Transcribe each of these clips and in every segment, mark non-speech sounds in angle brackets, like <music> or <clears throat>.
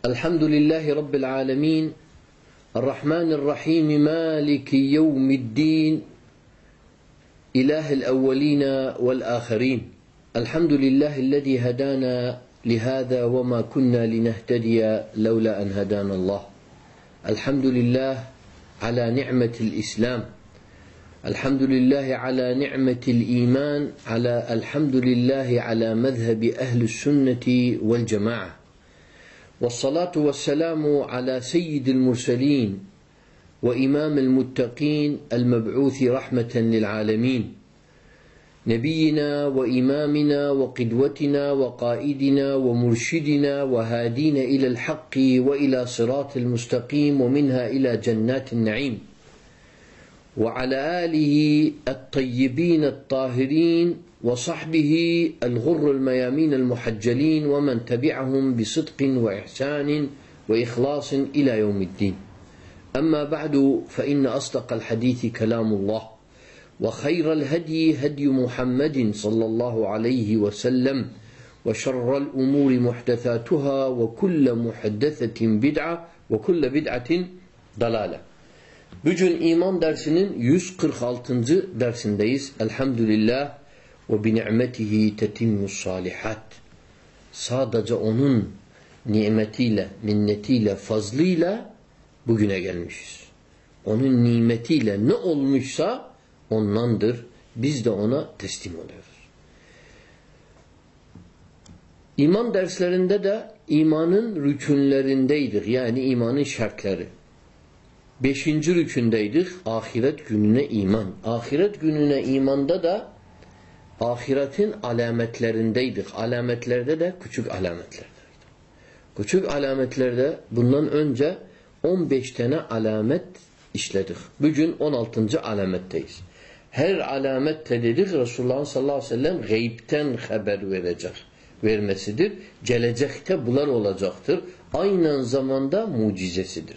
الحمد لله رب العالمين الرحمن الرحيم مالك يوم الدين إله الأولين والآخرين. الحمد لله الذي هدانا لهذا وما كنا لنهتدي لولا أن هدانا الله. الحمد لله على نعمة الإسلام. الحمد لله على نعمة الإيمان على الحمد لله على مذهب أهل السنة والجماعة. والصلاة والسلام على سيد المرسلين وإمام المتقين المبعوث رحمة للعالمين. نبينا وإمامنا وقدوتنا وقائدنا ومرشدنا وهادينا إلى الحق وإلى صراط المستقيم ومنها إلى جنات النعيم. وعلى آله الطيبين الطاهرين وصحبه الغر الميامين المحجلين ومن تبعهم بصدق وإحسان وإخلاص إلى يوم الدين أما بعد فإن أصدق الحديث كلام الله وخير الهدي هدي محمد صلى الله عليه وسلم وشر الأمور محدثاتها وكل محدثة بدعة وكل بدعة ضلالة Bugün iman dersinin 146. dersindeyiz. Elhamdülillah ve bi ni'metihi tetimmus salihat. Sadece onun nimetiyle, minnetiyle, fazlıyla bugüne gelmişiz. Onun nimetiyle ne olmuşsa ondandır. Biz de ona teslim oluyoruz. İman derslerinde de imanın rükünlerindeydik. Yani imanın şartları. Beşinci rükündeydik. Ahiret gününe iman. Ahiret gününe imanda da ahiretin alametlerindeydik. Alametlerde de küçük alametlerdeydik. Küçük alametlerde bundan önce 15 tane alamet işledik. Bugün 16. alametteyiz. Her alamette dedik Resulullah sallallahu aleyhi ve sellem gaybten haber verecek. Vermesidir. Gelecekte bunlar olacaktır. Aynı zamanda mucizesidir.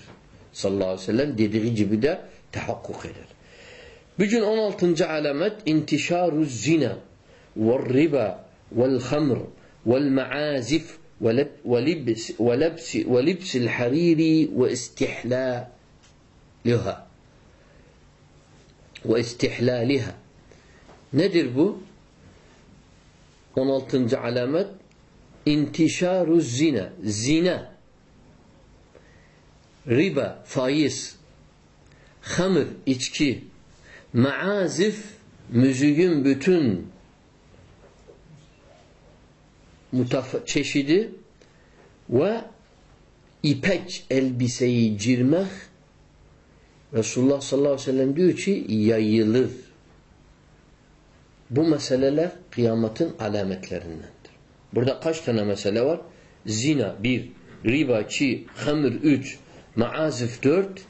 Sallallahu aleyhi ve sellem dediği gibi de tahakkuk eder. Bugün 16. alamet intişarü zina والربا والخمر والمعازف ولبس, ولبس, ولبس الحرير واستحلالها. واستحلالها. ندر بو 16 علامات انتشار الزنا. زنا. ربا فايس. خمر içki معازف müzüğün بتن. Çeşidi ve ipek elbiseyi cirmek Resulullah sallallahu aleyhi ve sellem diyor ki yayılır. Bu meseleler kıyametin alametlerindendir. Burada kaç tane mesele var? Zina bir, riba iki, hamır üç, maazif dört,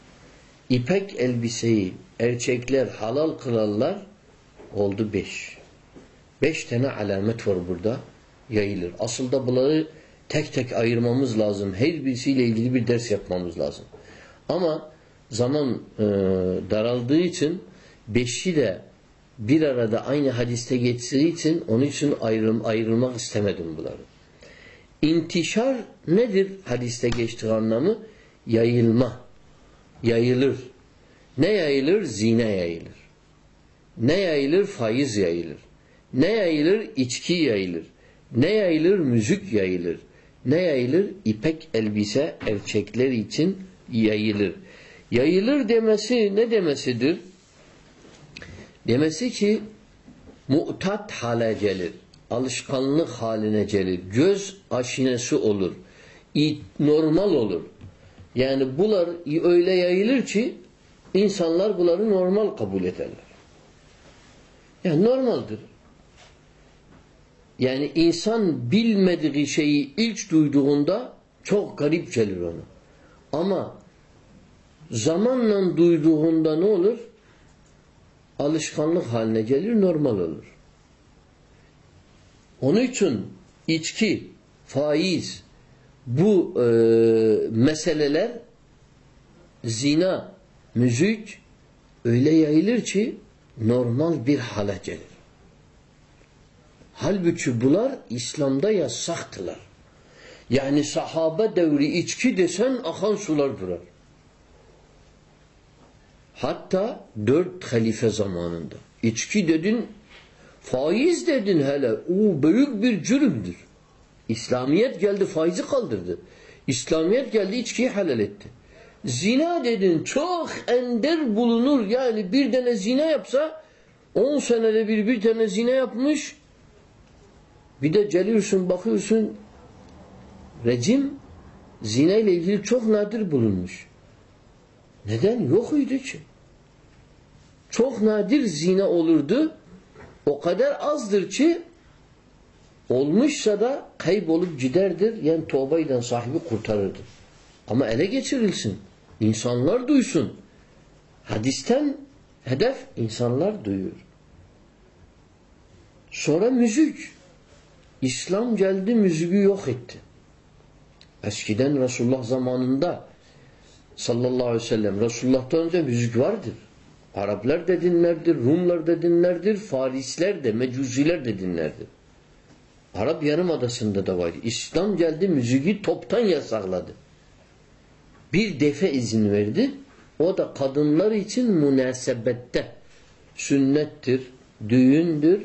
ipek elbiseyi erkekler halal kılarlar oldu beş. Beş tane alamet var burada yayılır. Asıl da bunları tek tek ayırmamız lazım. Her birisiyle ilgili bir ders yapmamız lazım. Ama zaman e, daraldığı için beşi de bir arada aynı hadiste geçtiği için onun için ayrım, ayrılmak istemedim bunları. İntişar nedir hadiste geçtiği anlamı? Yayılma. Yayılır. Ne yayılır? Zine yayılır. Ne yayılır? Faiz yayılır. Ne yayılır? İçki yayılır. Ne yayılır? Müzik yayılır. Ne yayılır? İpek elbise erkekler için yayılır. Yayılır demesi ne demesidir? Demesi ki mutat hale gelir. Alışkanlık haline gelir. Göz aşinesi olur. Normal olur. Yani bunlar öyle yayılır ki insanlar bunları normal kabul ederler. Yani normaldir. Yani insan bilmediği şeyi ilk duyduğunda çok garip gelir ona. Ama zamanla duyduğunda ne olur? Alışkanlık haline gelir, normal olur. Onun için içki, faiz, bu e, meseleler zina, müzik öyle yayılır ki normal bir hale gelir. Halbuki bunlar İslam'da yasaktılar. Yani sahabe devri içki desen akan sular durar. Hatta dört halife zamanında. İçki dedin, faiz dedin hele. O büyük bir cürümdür. İslamiyet geldi faizi kaldırdı. İslamiyet geldi içkiyi halal etti. Zina dedin çok ender bulunur. Yani bir tane zina yapsa on senede bir bir tane zina yapmış. Bir de geliyorsun bakıyorsun rejim zina ile ilgili çok nadir bulunmuş. Neden? Yok idi ki. Çok nadir zina olurdu. O kadar azdır ki olmuşsa da kaybolup giderdir. Yani tövbeyle sahibi kurtarırdı. Ama ele geçirilsin. İnsanlar duysun. Hadisten hedef insanlar duyuyor. Sonra müzik. İslam geldi müziği yok etti. Eskiden Resulullah zamanında sallallahu aleyhi ve sellem Resulullah'tan önce müzik vardır. Araplar da dinlerdir, Rumlar da dinlerdir, Farisler de, Mecuziler de dinlerdir. Arap Yarımadası'nda da var. İslam geldi müziği toptan yasakladı. Bir defa izin verdi. O da kadınlar için münasebette sünnettir, düğündür,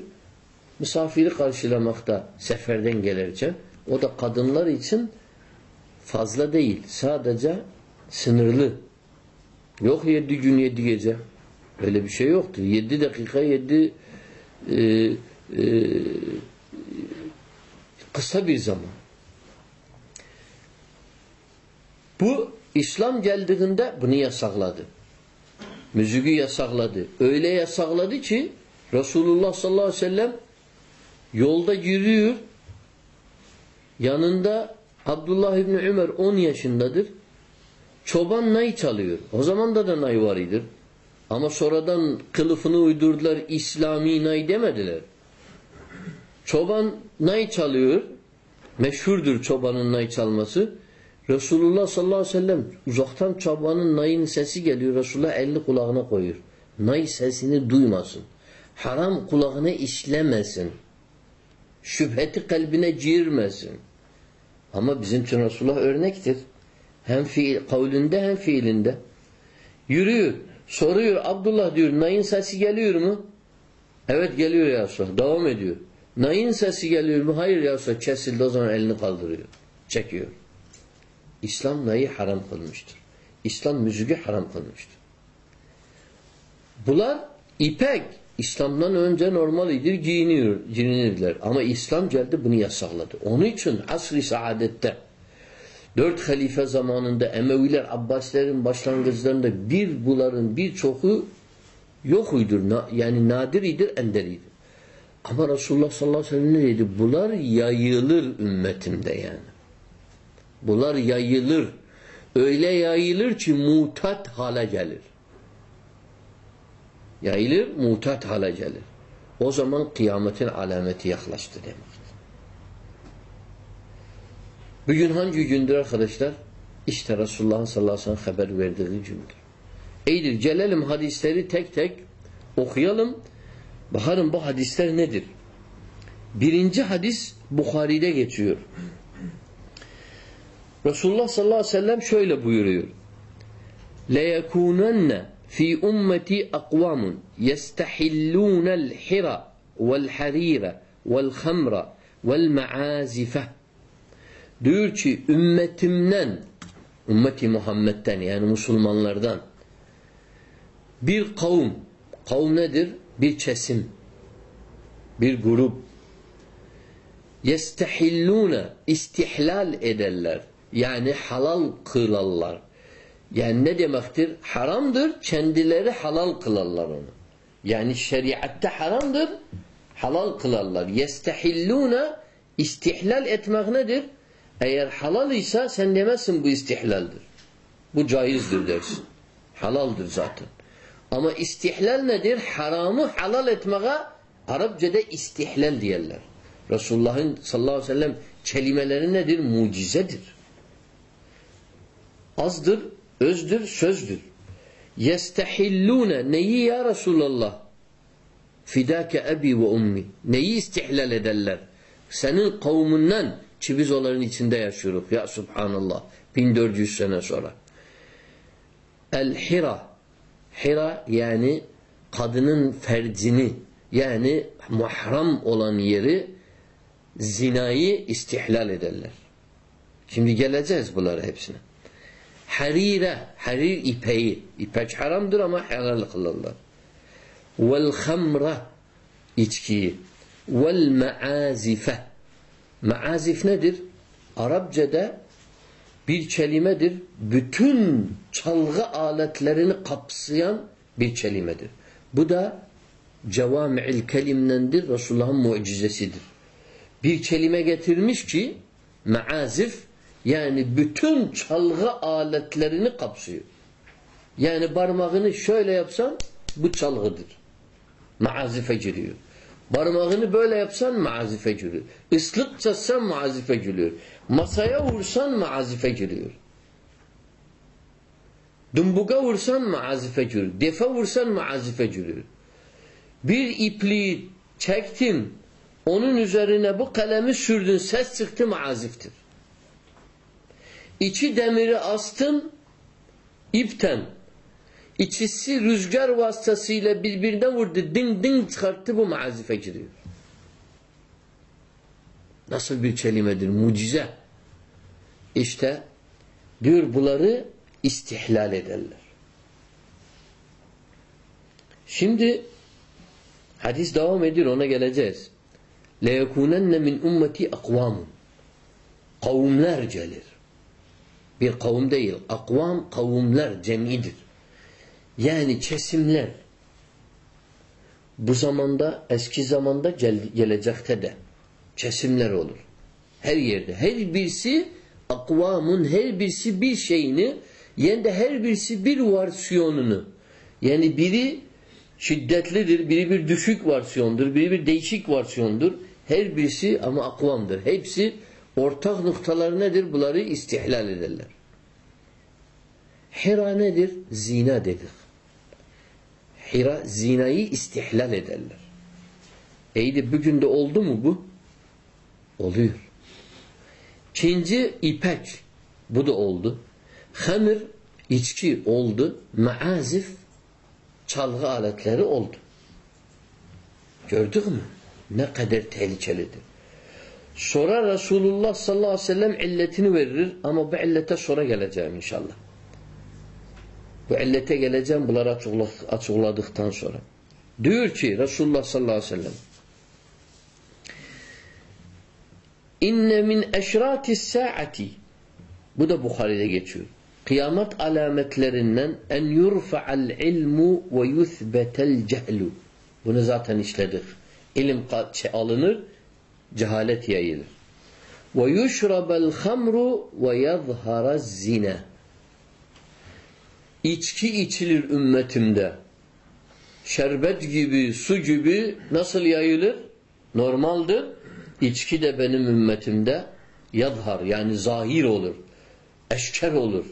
misafiri karşılamakta seferden gelirken o da kadınlar için fazla değil. Sadece sınırlı. Yok yedi gün yedi gece. Öyle bir şey yoktur. Yedi dakika yedi e, e, kısa bir zaman. Bu İslam geldiğinde bunu yasakladı. Müziği yasakladı. Öyle yasakladı ki Resulullah sallallahu aleyhi ve sellem yolda yürüyor. Yanında Abdullah İbni Ömer 10 yaşındadır. Çoban nay çalıyor. O zaman da da nay var idir. Ama sonradan kılıfını uydurdular. İslami nay demediler. Çoban nay çalıyor. Meşhurdur çobanın nay çalması. Resulullah sallallahu aleyhi ve sellem uzaktan çobanın nayın sesi geliyor. Resulullah elini kulağına koyuyor. Nay sesini duymasın. Haram kulağına işlemesin. Şüpheti kalbine girmesin. Ama bizim için Resulullah örnektir. Hem fiil, kavlinde hem fiilinde. Yürüyor. Soruyor Abdullah diyor nayın sesi geliyor mu? Evet geliyor ya Resulullah. Devam ediyor. Nayın sesi geliyor mu? Hayır ya Resulullah. Kesildi o zaman elini kaldırıyor. Çekiyor. İslam nayı haram kılmıştır. İslam müziği haram kılmıştır. Bunlar ipek. İslam'dan önce normal idir, giyiniyor, giyinirler. Ama İslam geldi bunu yasakladı. Onun için asr-ı saadette dört halife zamanında Emeviler, Abbasilerin başlangıçlarında bir bunların birçoku yok uydur. Yani nadir idir, ender idir. Ama Resulullah sallallahu aleyhi ve sellem ne dedi? Bunlar yayılır ümmetimde yani. Bunlar yayılır. Öyle yayılır ki mutat hale gelir Yayılır, mutat hale gelir. O zaman kıyametin alameti yaklaştı demektir. Bugün hangi gündür arkadaşlar? İşte Resulullah sallallahu aleyhi ve sellem haber verdiği gündür. İyidir, gelelim hadisleri tek tek okuyalım. Bakalım bu hadisler nedir? Birinci hadis Bukhari'de geçiyor. Resulullah sallallahu aleyhi ve sellem şöyle buyuruyor. لَيَكُونَنَّ في أمتي أقوام يستحلون الحرى والحرير والخمر والمعازف diyor ki ümmetimden ümmeti Muhammed'den yani Müslümanlardan bir kavim kavim nedir? Bir kesim bir grup yestehillune istihlal ederler yani halal kılarlar yani ne demektir? Haramdır, kendileri halal kılarlar onu. Yani şeriatte haramdır. Halal kılarlar. Yestehillûne istihlal etmek nedir? Eğer halal ise sen demezsin bu istihlaldir. Bu caizdir dersin. Halaldır zaten. Ama istihlal nedir? Haramı halal etmeye Arapçada istihlal diyorlar. Resulullah'ın sallallahu aleyhi ve sellem kelimeleri nedir? Mucizedir. Azdır, özdür, sözdür. Yestehillûne neyi ya Resulallah? Fidâke ebi ve ummi. Neyi istihlal ederler? Senin kavminden ki biz onların içinde yaşıyoruz. Ya Subhanallah. 1400 sene sonra. El-Hira. Hira yani kadının fercini yani muhram olan yeri zinayı istihlal ederler. Şimdi geleceğiz bunlara hepsine. Harire, harir ipeği. İpek haramdır ama helal kılarlar. Vel hamra içkiyi. Vel maazife. Maazif nedir? Arapçada bir kelimedir. Bütün çalgı aletlerini kapsayan bir kelimedir. Bu da cevami'il kelimdendir. Resulullah'ın mucizesidir. Bir kelime getirmiş ki maazif yani bütün çalgı aletlerini kapsıyor. Yani parmağını şöyle yapsan bu çalgıdır. Maazife giriyor. Parmağını böyle yapsan maazife giriyor. Islık çatsan maazife giriyor. Masaya vursan maazife giriyor. Dumbuga vursan maazife giriyor. Defe vursan maazife giriyor. Bir ipliği çektin, onun üzerine bu kalemi sürdün, ses çıktı maaziftir. İçi demiri astın ipten. İçisi rüzgar vasıtasıyla birbirine vurdu. Ding ding çıkarttı bu maazife giriyor. Nasıl bir kelimedir? Mucize. İşte diyor bunları istihlal ederler. Şimdi hadis devam ediyor ona geleceğiz. لَيَكُونَنَّ min ummeti akvamun. Kavimler gelir. Bir kavim değil. Akvam kavimler cemidir. Yani kesimler. Bu zamanda eski zamanda gel gelecekte de kesimler olur. Her yerde. Her birisi akvamun her birisi bir şeyini yani de her birisi bir versiyonunu yani biri şiddetlidir, biri bir düşük versiyondur, biri bir değişik versiyondur. Her birisi ama akvamdır. Hepsi ortak noktaları nedir? Bunları istihlal ederler. Hira nedir? Zina dedik. Hira zinayı istihlal ederler. İyi bugün de oldu mu bu? Oluyor. İkinci ipek. Bu da oldu. Hamir içki oldu. Maazif çalgı aletleri oldu. Gördük mü? Ne kadar tehlikelidir. Sonra Resulullah sallallahu aleyhi ve sellem illetini verir ama bu illete sonra geleceğim inşallah. Bu illete geleceğim bunları açıkladıktan sonra. Diyor ki Resulullah sallallahu aleyhi ve sellem İnne min eşratis saati bu da Bukhari'de geçiyor. Kıyamet alametlerinden en yurfa'al ilmu ve yuthbetel cehlu. Bunu zaten işledik. İlim alınır, cehalet yayılır. Ve yuşrabel hamru ve yazharaz zina. İçki içilir ümmetimde. Şerbet gibi, su gibi nasıl yayılır? Normaldir. İçki de benim ümmetimde yadhar yani zahir olur. Eşker olur.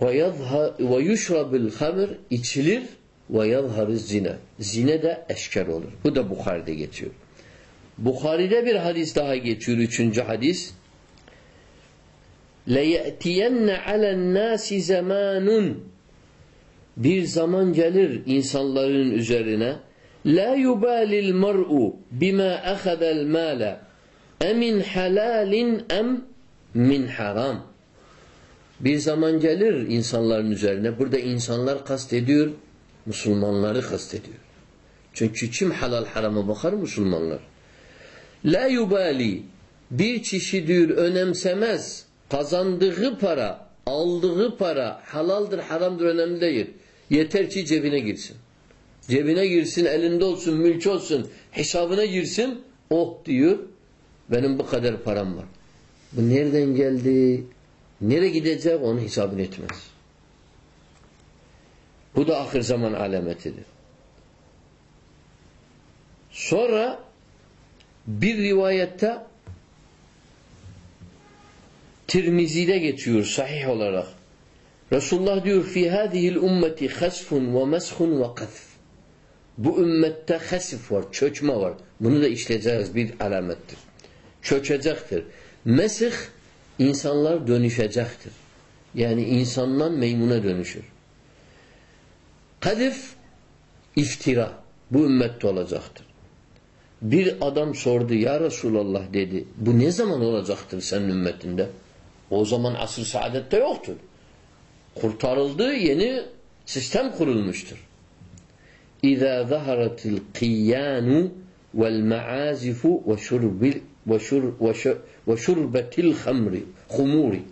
Ve yuşrabil hamr içilir ve yadharı zina. Zine de eşker olur. Bu da Bukhari'de geçiyor. Bukhari'de bir hadis daha geçiyor. Üçüncü hadis. لَيَأْتِيَنَّ عَلَى النَّاسِ زَمَانٌ Bir zaman gelir insanların üzerine La yubalil mar'u bima akhada'l mala emin halalin em min haram. Bir zaman gelir insanların üzerine. Burada insanlar kastediyor, Müslümanları kastediyor. Çünkü kim halal harama bakar? Müslümanlar. La yubali bir kişi diyor önemsemez kazandığı para, aldığı para halaldır haramdır önemli değil. Yeter ki cebine girsin. Cebine girsin, elinde olsun, mülk olsun, hesabına girsin. Oh diyor, benim bu kadar param var. Bu nereden geldi? Nereye gidecek onu hesabını etmez. Bu da ahir zaman alametidir. Sonra bir rivayette Tirmizi'de geçiyor sahih olarak. Resulullah diyor fi hadihil ummeti hasfun ve meshun ve qazf. Bu ümmette hasif var, çökme var. Bunu da işleyeceğiz bir alamettir. Çökecektir. Mesih insanlar dönüşecektir. Yani insandan meymuna dönüşür. Kadif iftira bu ümmette olacaktır. Bir adam sordu ya Resulallah dedi. Bu ne zaman olacaktır senin ümmetinde? O zaman asr saadette yoktur. Kurtarıldı yeni sistem kurulmuştur. İza zaharatil qiyanu vel maazifu ve şurbil ve şurbetil hamri humuri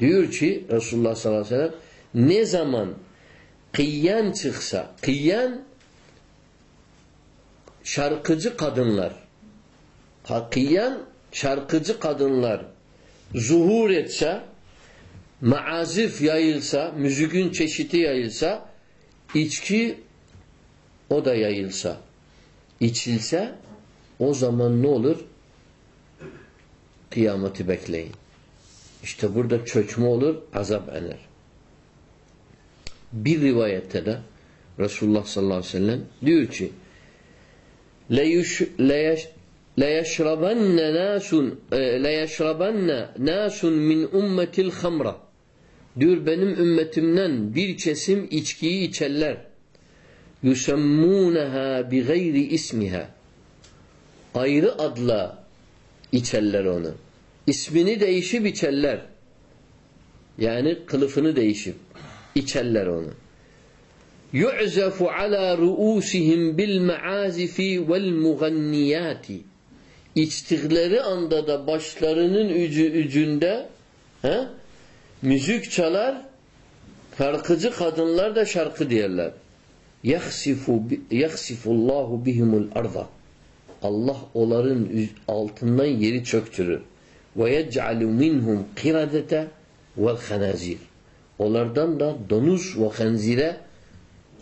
diyor ki Resulullah sallallahu aleyhi ve sellem ne zaman kıyyan çıksa kıyyan şarkıcı kadınlar kıyyan şarkıcı kadınlar zuhur etse maazif yayılsa müzikin çeşidi yayılsa içki o da yayılsa içilse o zaman ne olur? Kıyameti bekleyin. İşte burada çökme olur, azap ener. Bir rivayette de Resulullah sallallahu aleyhi ve sellem diyor ki لَيَشْرَبَنَّ نَاسٌ لَيَشْرَبَنَّ نَاسٌ مِنْ اُمَّةِ الْخَمْرَ Diyor benim ümmetimden bir kesim içkiyi içerler. يُسَمُّونَهَا بِغَيْرِ ismiha Ayrı adla içerler onu. İsmini değişip içerler. Yani kılıfını değişip içerler onu. Yu'zafu ala ruusihim bil maazifi vel muganniyati. İçtikleri anda da başlarının ucu ucunda he, müzik çalar, şarkıcı kadınlar da şarkı diyerler. Yaksifu yaksifullahu bihimul arda. Allah onların altından yeri çöktürür. Ve yec'alu minhum qiradete vel hanazir. Onlardan da donuz ve hanzire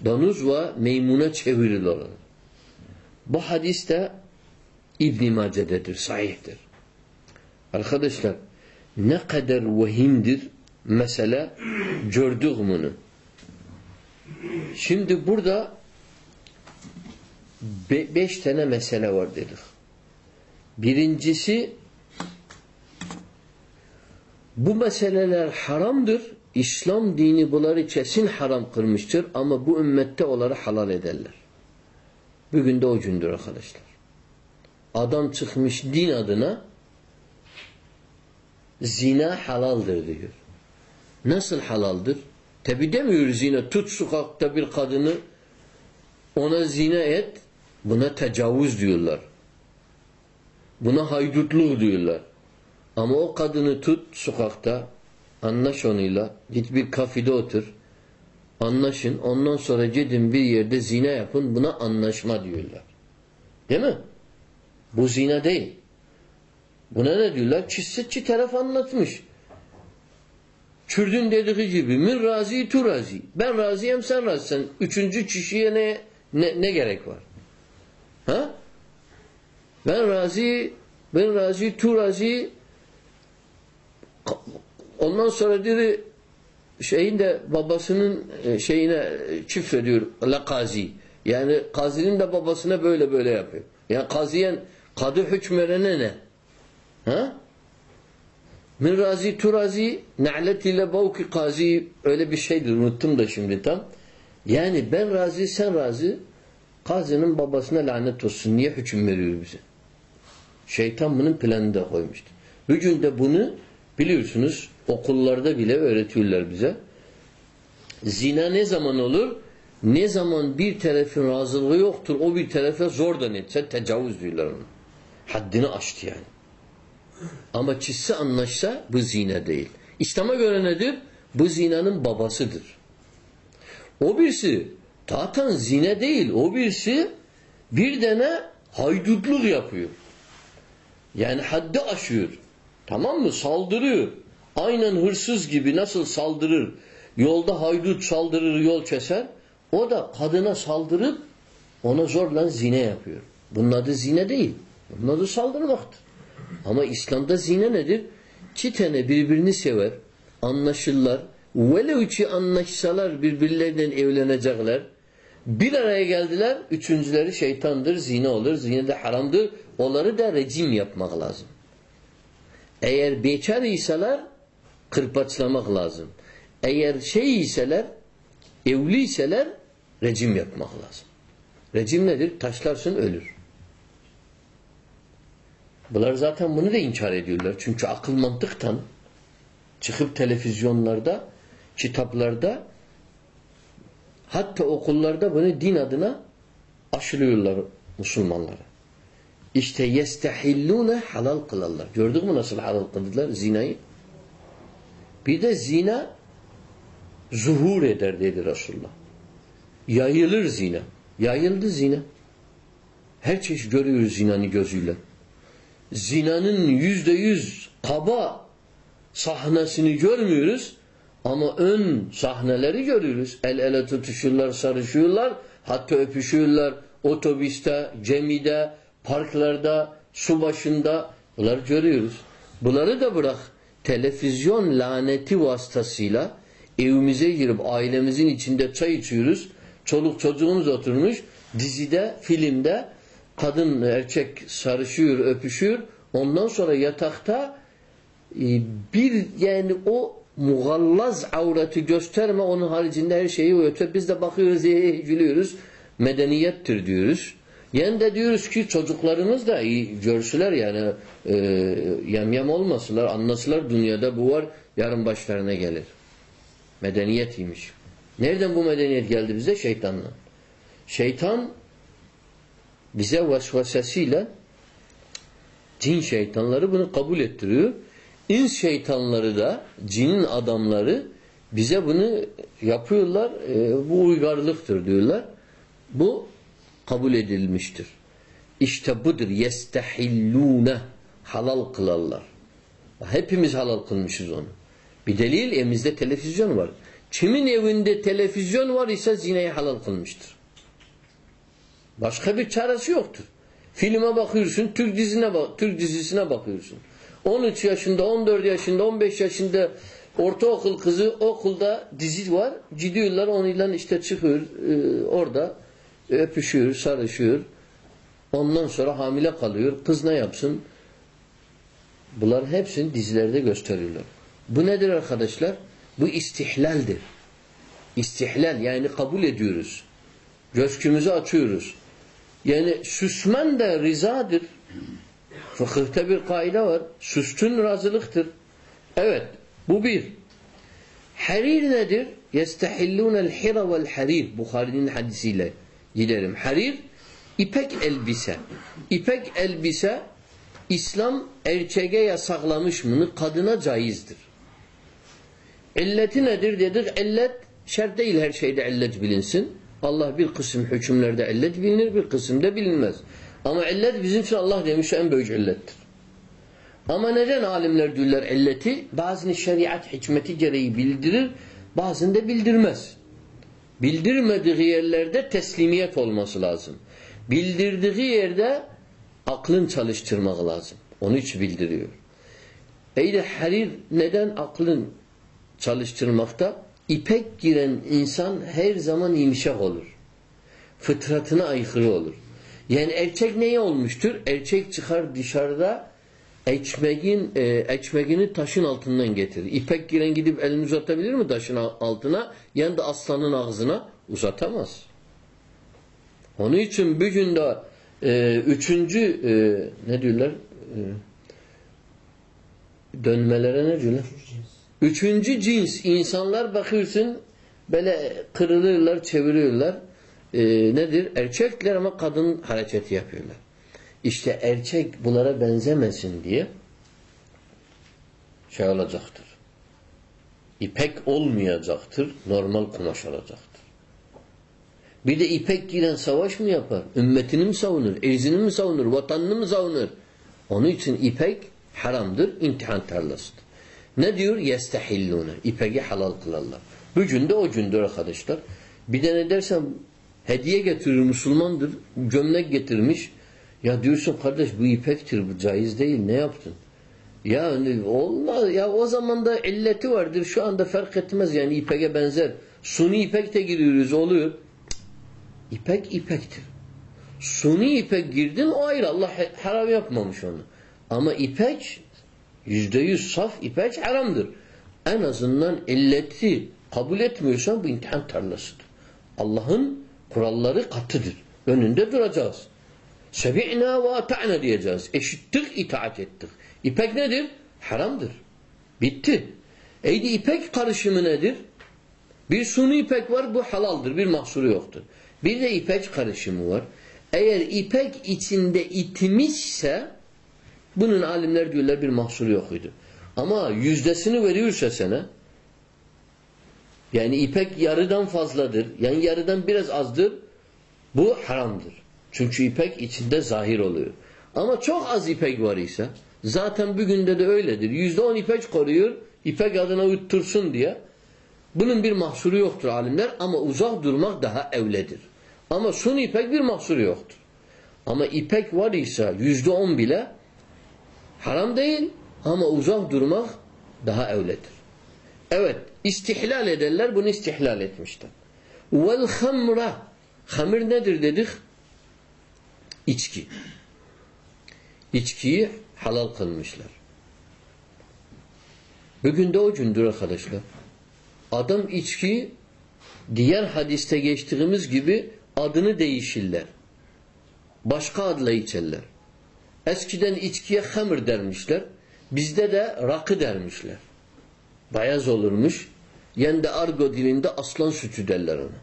donuz ve meymuna çevirilir. Bu hadis de İbn Mace'dedir, sahihtir. Arkadaşlar ne kadar vahimdir mesele gördük bunu. Şimdi burada be beş tane mesele var dedik. Birincisi bu meseleler haramdır. İslam dini bunları kesin haram kırmıştır ama bu ümmette onları halal ederler. Bugün de o gündür arkadaşlar. Adam çıkmış din adına zina halaldır diyor. Nasıl halaldır? Tabi demiyor zina. Tut sokakta bir kadını ona zina et buna tecavüz diyorlar. Buna haydutluk diyorlar. Ama o kadını tut sokakta anlaş onuyla git bir kafede otur anlaşın ondan sonra gidin bir yerde zina yapın buna anlaşma diyorlar. Değil mi? Bu zina değil. Buna ne diyorlar? Çizsetçi taraf anlatmış. Kürdün dediği gibi min razi tu razi. Ben razıyım sen razısın. Üçüncü kişiye ne, ne, ne gerek var? Ha? Ben razı ben razı tu razı ondan sonra dedi şeyin de babasının e, şeyine çift ediyor la kazi. Yani kazinin de babasına böyle böyle yapıyor. Yani kaziyen kadı hükmerene ne? Ha? Min razi turazi na'let ile bavki kazi öyle bir şeydir unuttum da şimdi tam. Yani ben razı sen razı kazinin babasına lanet olsun. Niye hüküm veriyor bize? Şeytan bunun planını koymuştu. Bugün de bunu biliyorsunuz okullarda bile öğretiyorlar bize. Zina ne zaman olur? Ne zaman bir tarafın razılığı yoktur o bir tarafa zordan etse tecavüz diyorlar onu. Haddini aştı yani. Ama çizse anlaşsa bu zina değil. İslam'a göre nedir? Bu zinanın babasıdır. O birisi zaten zine değil. O birisi bir tane haydutluk yapıyor. Yani haddi aşıyor. Tamam mı? Saldırıyor. Aynen hırsız gibi nasıl saldırır? Yolda haydut saldırır, yol keser. O da kadına saldırıp ona zorla zine yapıyor. Bunun adı zine değil. Bunun adı saldırmaktır. Ama İslam'da zine nedir? İki tane birbirini sever, anlaşırlar. Velev ki anlaşsalar birbirlerinden evlenecekler. Bir araya geldiler, üçüncüleri şeytandır, zine olur. Zine de haramdır. Onları da rejim yapmak lazım. Eğer bekar iseler kırpaçlamak lazım. Eğer şey iseler, evli iseler rejim yapmak lazım. Rejim nedir? Taşlarsın ölür. Bunlar zaten bunu da inkar ediyorlar. Çünkü akıl mantıktan çıkıp televizyonlarda, kitaplarda hatta okullarda bunu din adına aşılıyorlar Müslümanlara. İşte yestehillune halal kılarlar. Gördük mü nasıl halal kıldılar zinayı? Bir de zina zuhur eder dedi Resulullah. Yayılır zina. Yayıldı zina. Her çeşit görüyoruz zinanı gözüyle. Zinanın yüzde yüz kaba sahnesini görmüyoruz ama ön sahneleri görüyoruz. El ele tutuşurlar, sarışıyorlar, hatta öpüşüyorlar otobüste, gemide, parklarda, su başında bunları görüyoruz. Bunları da bırak televizyon laneti vasıtasıyla evimize girip ailemizin içinde çay içiyoruz. Çoluk çocuğumuz oturmuş dizide, filmde kadın erkek sarışıyor, öpüşüyor. Ondan sonra yatakta e, bir yani o mugallaz avreti gösterme onun haricinde her şeyi öte. Biz de bakıyoruz, gülüyoruz. Medeniyettir diyoruz. Yani de diyoruz ki çocuklarımız da iyi görsüler yani e, yem olmasılar, anlasılar dünyada bu var, yarın başlarına gelir. Medeniyetiymiş. Nereden bu medeniyet geldi bize? Şeytanla. Şeytan bize vesvesesiyle cin şeytanları bunu kabul ettiriyor. İns şeytanları da cinin adamları bize bunu yapıyorlar. E, bu uygarlıktır diyorlar. Bu kabul edilmiştir. İşte budur. Yestehillûne halal kılarlar. Hepimiz halal kılmışız onu. Bir delil evimizde televizyon var. Kimin evinde televizyon var ise zineyi halal kılmıştır. Başka bir çaresi yoktur. Filme bakıyorsun, Türk dizine bak, Türk dizisine bakıyorsun. 13 yaşında, 14 yaşında, 15 yaşında ortaokul kızı okulda dizi var. Gidiyorlar onunla işte çıkıyor e, orada öpüşüyor, sarışıyor. Ondan sonra hamile kalıyor. Kız ne yapsın? Bunlar hepsini dizilerde gösteriyorlar. Bu nedir arkadaşlar? Bu istihlaldir. İstihlal yani kabul ediyoruz. Gözkümüzü açıyoruz. Yani süsmen de rizadır. Fıkıhta bir kaide var. Süstün razılıktır. Evet. Bu bir. Harir nedir? Hira vel harir. Bukhari'nin hadisiyle giderim. Harir ipek elbise. İpek elbise İslam erkeğe yasaklamış bunu. Kadına caizdir. İlleti nedir dedik? İllet şart değil her şeyde illet bilinsin. Allah bir kısım hükümlerde illet bilinir, bir kısımda bilinmez. Ama illet bizim için Allah demiş en büyük illettir. Ama neden alimler diyorlar illeti? Bazını şeriat hikmeti gereği bildirir, bazını bildirmez. Bildirmediği yerlerde teslimiyet olması lazım. Bildirdiği yerde aklın çalıştırmak lazım. Onu hiç bildiriyor. Eyde harir neden aklın çalıştırmakta? İpek giren insan her zaman yumuşak olur. Fıtratına aykırı olur. Yani erkek neye olmuştur? Erkek çıkar dışarıda ekmeğin e, ekmeğini taşın altından getirir. İpek giren gidip elini uzatabilir mi taşın altına? Yani de aslanın ağzına uzatamaz. Onun için bugün de e, üçüncü e, ne diyorlar? E, dönmelere ne diyorlar? Üçüncü cins insanlar bakıyorsun böyle kırılırlar, çeviriyorlar. E, nedir? Erkekler ama kadın hareketi yapıyorlar. İşte erkek bunlara benzemesin diye şey olacaktır. İpek olmayacaktır, normal kumaş olacaktır. Bir de ipek giren savaş mı yapar? Ümmetini mi savunur? Erzini mi savunur? Vatanını mı savunur? Onun için ipek haramdır, imtihan tarlasıdır. Ne diyor? Yestehillûne. İpeki halal kılarlar. Bugün de o gündür arkadaşlar. Bir de ne dersen hediye getirir Müslümandır. Gömlek getirmiş. Ya diyorsun kardeş bu ipektir bu caiz değil. Ne yaptın? Ya olmaz. Ya o zaman da illeti vardır. Şu anda fark etmez yani ipeke benzer. Suni ipek de giriyoruz oluyor. İpek ipektir. Suni ipek girdin o ayrı. Allah haram yapmamış onu. Ama ipek yüzde yüz saf ipek haramdır. En azından illeti kabul etmiyorsan bu imtihan tarlasıdır. Allah'ın kuralları katıdır. Önünde duracağız. Sebi'na ve ata'na diyeceğiz. Eşittik, itaat ettik. İpek nedir? Haramdır. Bitti. Eydi ipek karışımı nedir? Bir suni ipek var bu halaldır. Bir mahsuru yoktur. Bir de ipek karışımı var. Eğer ipek içinde itmişse bunun alimler diyorlar bir mahsuru yok idi. Ama yüzdesini veriyorsa sana yani ipek yarıdan fazladır. Yani yarıdan biraz azdır. Bu haramdır. Çünkü ipek içinde zahir oluyor. Ama çok az ipek var ise zaten bugün de öyledir. Yüzde on ipek koruyor. ipek adına uttursun diye. Bunun bir mahsuru yoktur alimler ama uzak durmak daha evledir. Ama sun ipek bir mahsuru yoktur. Ama ipek var ise yüzde on bile haram değil ama uzak durmak daha evledir. Evet istihlal ederler bunu istihlal etmişler. Vel hamra hamir nedir dedik? İçki. İçkiyi halal kılmışlar. Bugün de o gündür arkadaşlar. Adam içki diğer hadiste geçtiğimiz gibi adını değişirler. Başka adla içerler. Eskiden içkiye hamır dermişler. Bizde de rakı dermişler. Bayaz olurmuş. Yani de argo dilinde aslan sütü derler ona.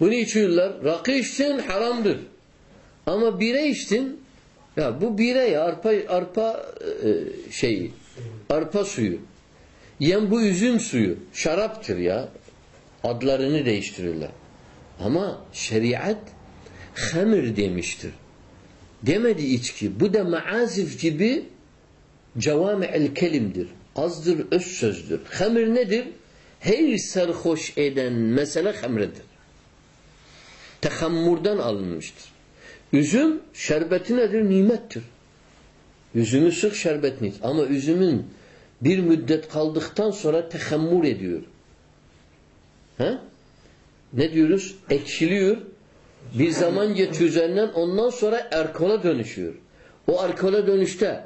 Bunu içiyorlar. Rakı içtin haramdır. Ama bire içtin ya bu bire ya arpa arpa e, şey arpa suyu. Yem bu üzüm suyu. Şaraptır ya. Adlarını değiştirirler. Ama şeriat hamir demiştir. Demedi içki. Bu da maazif gibi cevami'el kelimdir. Azdır, öz sözdür. Hamir nedir? Her sarhoş eden mesele hamredir. Tehammurdan alınmıştır. Üzüm şerbeti nedir? Nimettir. Üzümü sık şerbetini. Ama üzümün bir müddet kaldıktan sonra tehammur ediyor. He? Ne diyoruz? Ekşiliyor. Bir zaman geçiyor üzerinden ondan sonra alkola dönüşüyor. O alkola dönüşte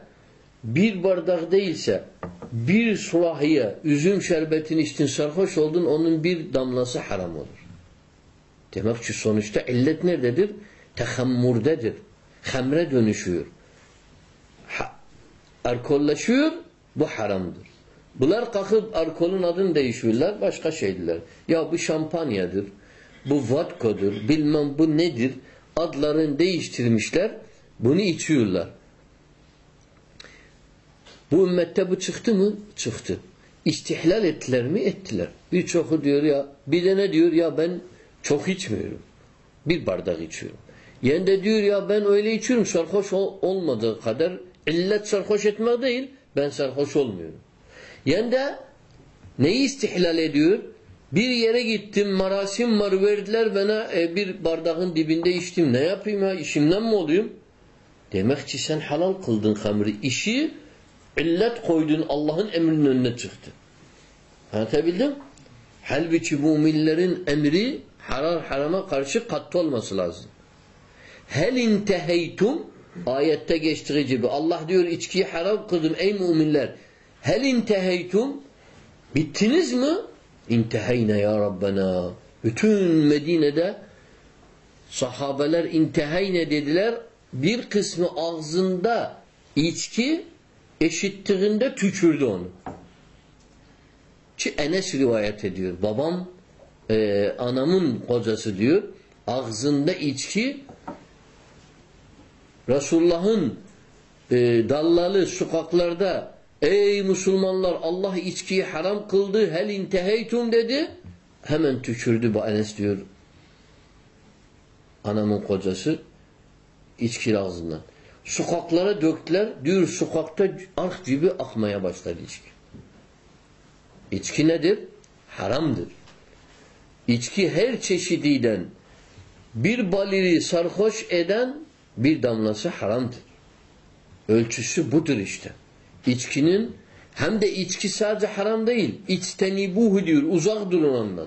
bir bardak değilse bir sulahiye üzüm şerbetini içtin sarhoş oldun onun bir damlası haram olur. Demek ki sonuçta illet nerededir? Tehammurdedir. Hamre dönüşüyor. Ha, alkolleşiyor bu haramdır. Bunlar kalkıp alkolün adını değişiyorlar başka şeydiler. Ya bu şampanyadır, bu vodkadır, bilmem bu nedir adlarını değiştirmişler bunu içiyorlar. Bu ümmette bu çıktı mı? Çıktı. İstihlal ettiler mi? Ettiler. Birçoku diyor ya bir de ne diyor ya ben çok içmiyorum. Bir bardak içiyorum. Yani de diyor ya ben öyle içiyorum sarhoş ol olmadığı kadar illet sarhoş etmek değil ben sarhoş olmuyorum. Yani de neyi istihlal ediyor? Bir yere gittim marasim var verdiler bana e, bir bardağın dibinde içtim. Ne yapayım ya işimden mi olayım? Demek ki sen halal kıldın hamri. İşi illet koydun Allah'ın emrinin önüne çıktı. Anlatabildim? Halbuki millerin emri harar harama karşı katı olması lazım. Hel inteheytum ayette geçtiği gibi Allah diyor içkiyi haram kıldım ey müminler. Hel inteheytum bittiniz mi? İnteheyne ya Rabbena. Bütün Medine'de sahabeler inteheyne dediler. Bir kısmı ağzında içki eşittiğinde tükürdü onu. Ki Enes rivayet ediyor. Babam e, anamın kocası diyor. Ağzında içki Resulullah'ın e, dallalı sokaklarda ey Müslümanlar Allah içkiyi haram kıldı hel inteheytum dedi. Hemen tükürdü bu Enes diyor. Anamın kocası içki ağzından. Sokaklara döktüler. Diyor sokakta ark gibi akmaya başladı içki. İçki nedir? Haramdır. İçki her çeşididen bir baliri sarhoş eden bir damlası haramdır. Ölçüsü budur işte. İçkinin hem de içki sadece haram değil. İçtenibuhu diyor. Uzak durun ondan.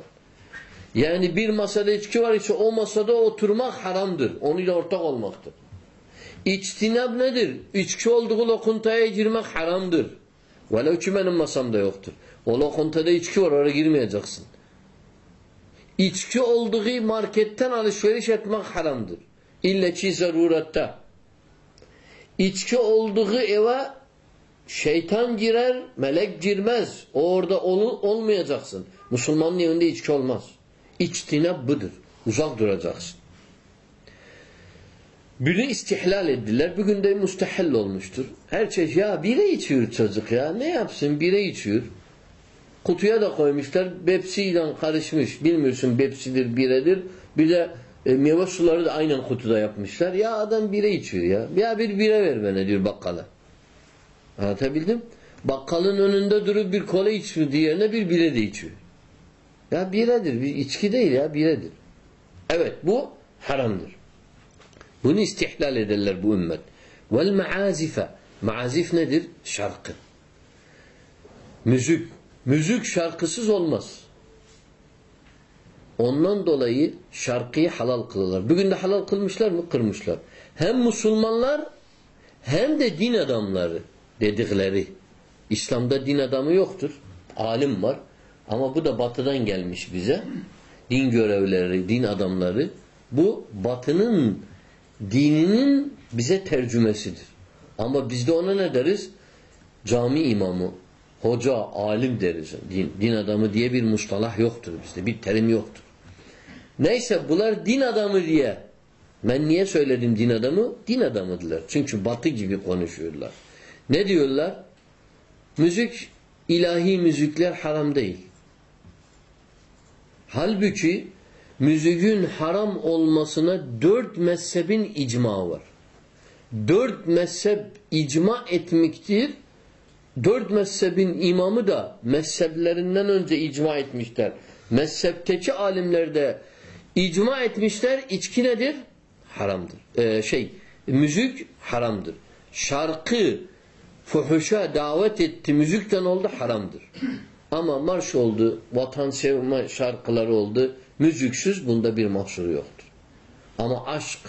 Yani bir masada içki var ise o masada oturmak haramdır. Onunla ortak olmaktır. İçtinab nedir? İçki olduğu lokuntaya girmek haramdır. Velev ki benim masamda yoktur. O lokuntada içki var oraya girmeyeceksin. İçki olduğu marketten alışveriş etmek haramdır. İlle ki zarurette. İçki olduğu eve şeytan girer, melek girmez. O orada ol, olmayacaksın. Müslümanın evinde içki olmaz. İçtinab budur. Uzak duracaksın. Bunu istihlal ettiler. Bugün de müstehil olmuştur. Her şey ya bire içiyor çocuk ya. Ne yapsın bire içiyor. Kutuya da koymuşlar. Bepsiyle karışmış. Bilmiyorsun bepsidir, biredir. Bir de e, meyve suları da aynen kutuda yapmışlar. Ya adam bire içiyor ya. Ya bir bire ver bana diyor bakkala. Anlatabildim? Bakkalın önünde durup bir kola içiyor diğerine bir bire de içiyor. Ya biredir. Bir içki değil ya biredir. Evet bu haramdır. Bunu istihlal ederler bu ümmet. Vel maazife. Maazif nedir? Şarkı. Müzik. Müzik şarkısız olmaz. Ondan dolayı şarkıyı halal kılırlar. Bugün de halal kılmışlar mı? Kırmışlar. Hem Müslümanlar hem de din adamları dedikleri. İslam'da din adamı yoktur. Alim var. Ama bu da batıdan gelmiş bize. Din görevleri, din adamları. Bu batının dininin bize tercümesidir. Ama bizde ona ne deriz? Cami imamı, hoca, alim deriz. Din, din adamı diye bir mustalah yoktur bizde. Bir terim yoktur. Neyse bunlar din adamı diye. Ben niye söyledim din adamı? Din adamıdırlar. Çünkü batı gibi konuşuyorlar. Ne diyorlar? Müzik, ilahi müzikler haram değil. Halbuki müziğin haram olmasına dört mezhebin icma var. Dört mezhep icma etmektir. Dört mezhebin imamı da mezheplerinden önce icma etmişler. Mezhepteki alimler de icma etmişler. İçki nedir? Haramdır. Ee, şey, müzik haramdır. Şarkı, fuhuşa davet etti, müzikten oldu haramdır. Ama marş oldu, vatan sevme şarkıları oldu, müziksiz bunda bir mahsuru yoktur. Ama aşk,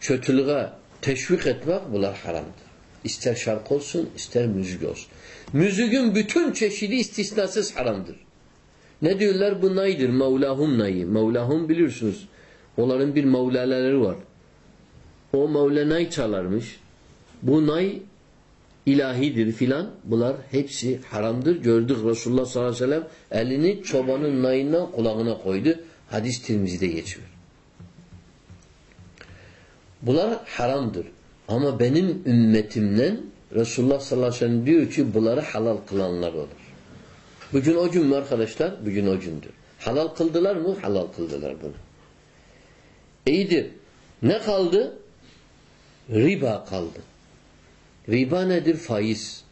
kötülüğe teşvik etmek bunlar haramdır. İster şarkı olsun, ister müzik olsun. Müziğin bütün çeşidi istisnasız haramdır. Ne diyorlar? Bu naydır. Mevlahum nayı. Mevlahum biliyorsunuz. Onların bir mevlalaları var. O mevla nay çalarmış. Bu nay ilahidir filan. Bunlar hepsi haramdır. Gördük Resulullah sallallahu aleyhi ve sellem elini çobanın nayından kulağına koydu. Hadis Tirmizi'de geçiyor. Bunlar haramdır. Ama benim ümmetimden Resulullah sallallahu aleyhi ve sellem diyor ki bunları halal kılanlar olur. Bugün o gün mü arkadaşlar? Bugün o gündür. Halal kıldılar mı? Halal kıldılar bunu. İyidir. Ne kaldı? Riba kaldı. Riba nedir? Faiz.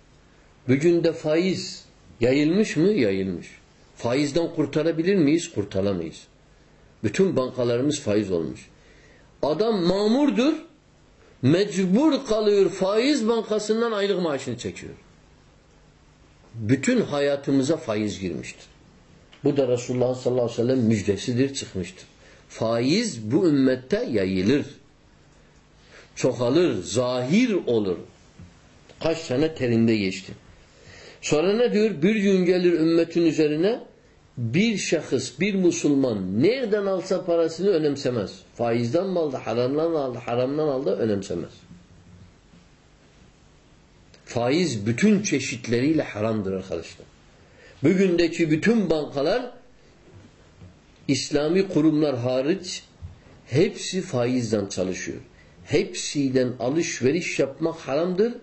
Bugün de faiz yayılmış mı? Yayılmış. Faizden kurtarabilir miyiz? Kurtaramayız. Bütün bankalarımız faiz olmuş. Adam mamurdur, mecbur kalıyor faiz bankasından aylık maaşını çekiyor. Bütün hayatımıza faiz girmiştir. Bu da Resulullah sallallahu aleyhi ve sellem müjdesidir çıkmıştır. Faiz bu ümmette yayılır. Çoğalır, zahir olur. Kaç sene terinde geçti. Sonra ne diyor? Bir gün gelir ümmetin üzerine bir şahıs, bir Müslüman nereden alsa parasını önemsemez. Faizden mi aldı, haramdan aldı, haramdan aldı önemsemez. Faiz bütün çeşitleriyle haramdır arkadaşlar. Bugündeki bütün bankalar İslami kurumlar hariç hepsi faizden çalışıyor. Hepsinden alışveriş yapmak haramdır.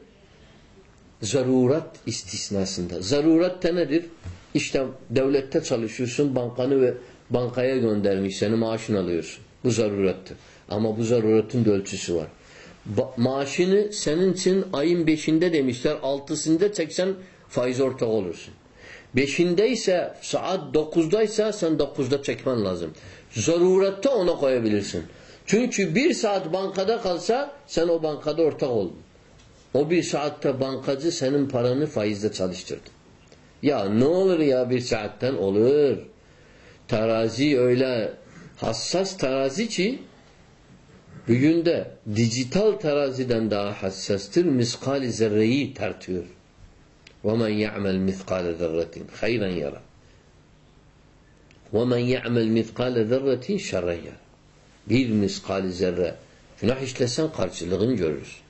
Zarurat istisnasında. Zarurat da nedir? İşte devlette çalışıyorsun, bankanı ve bankaya göndermiş, seni maaşını alıyorsun. Bu zarurettir. Ama bu zaruretin de ölçüsü var. Ba- maaşını senin için ayın beşinde demişler altısında çeksen faiz ortak olursun. Beşindeyse saat dokuzdaysa sen dokuzda çekmen lazım. Zarurette ona koyabilirsin. Çünkü bir saat bankada kalsa sen o bankada ortak oldun. O bir saatte bankacı senin paranı faizle çalıştırdı. Ya ne olur ya bir saatten olur. Terazi öyle hassas terazi ki bugün de dijital teraziden daha hassastır. Miskali zerreyi tartıyor. وَمَنْ يَعْمَلْ مِثْقَالَ ذَرَّةٍ خَيْرًا يَرَى وَمَنْ يَعْمَلْ مِثْقَالَ ذَرَّةٍ شَرًّا يَرَى Bir miskali zerre günah işlesen karşılığını görürsün.